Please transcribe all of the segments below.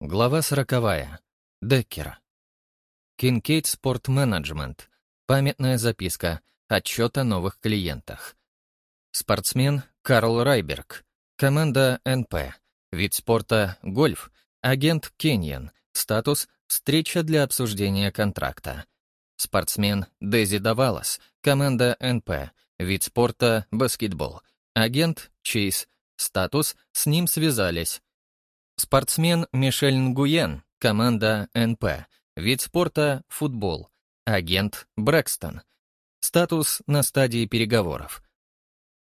Глава сороковая. Деккер. Кинкейд Спорт Менеджмент. Памятная записка. Отчет о новых клиентах. Спортсмен Карл Райберг. Команда НП. Вид спорта — гольф. Агент Кеньян. Статус — встреча для обсуждения контракта. Спортсмен Дези Давалас. Команда НП. Вид спорта — баскетбол. Агент Чейз. Статус — с ним связались. Спортсмен Мишель Нгуен. Команда НП. Вид спорта — футбол. Агент Брэкстон. Статус на стадии переговоров.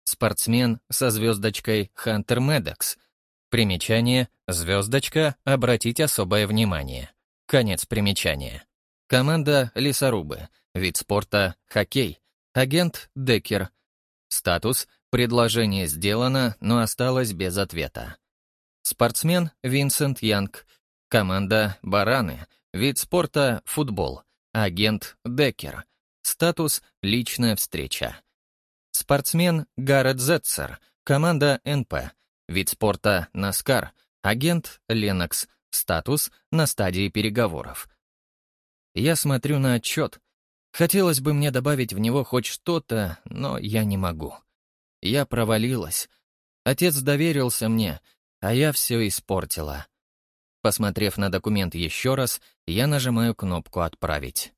Спортсмен со звездочкой Хантер Медекс. Примечание «Звездочка. Обратить особое внимание». Конец примечания. Команда «Лесорубы». Вид спорта «Хоккей». Агент Деккер. Статус «Предложение сделано, но осталось без ответа». Спортсмен Винсент Янг. Команда «Бараны». Вид спорта «Футбол». Агент Деккер. Статус «Личная встреча». Спортсмен Гаррет Зетцер. Команда НП. Вид спорта «Наскар». Агент Ленокс. Статус на стадии переговоров. Я смотрю на отчет. Хотелось бы мне добавить в него хоть что-то, но я не могу. Я провалилась. Отец доверился мне, а я все испортила. Посмотрев на документ еще раз, я нажимаю кнопку «Отправить».